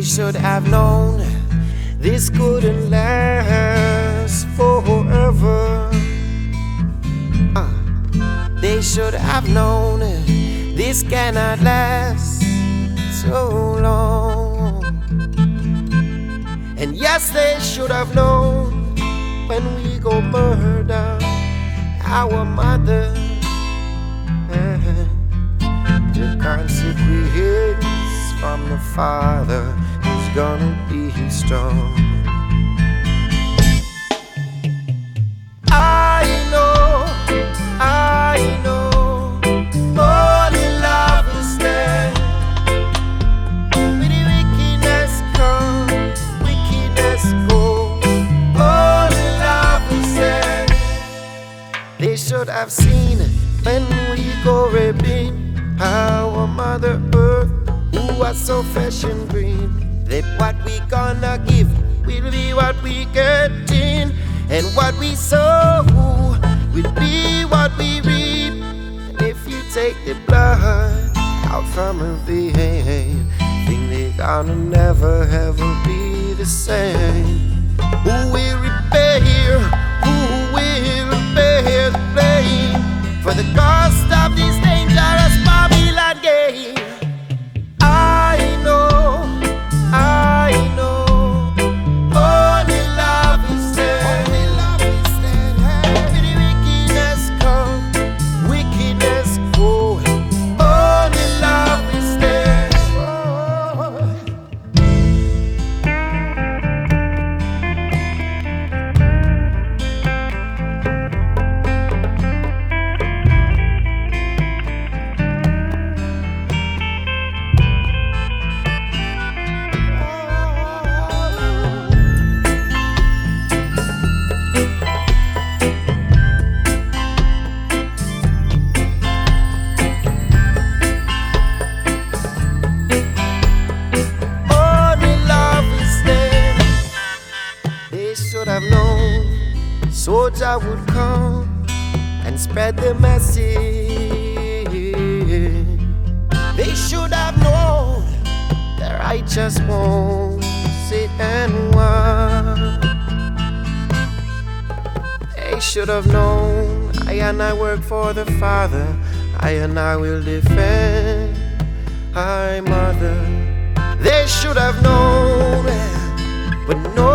They should have known this couldn't last forever. Uh, they should have known this cannot last so long. And yes, they should have known when we go murder our mother. From the father is gonna be strong. I know, I know, only love will stand. When the wickedness comes, wickedness goes, only love will stand. They should have seen it when we go raping our mother earth, who was so fresh and green. That what we gonna give will be what we get in, and what we sow will be what we reap. If you take the blood out from a vein, think they gonna never ever be the same. Who will They should have known soldier would come and spread the message. They should have known the righteous won't sit and watch. They should have known I and I work for the Father. I and I will defend my mother. They should have known, but no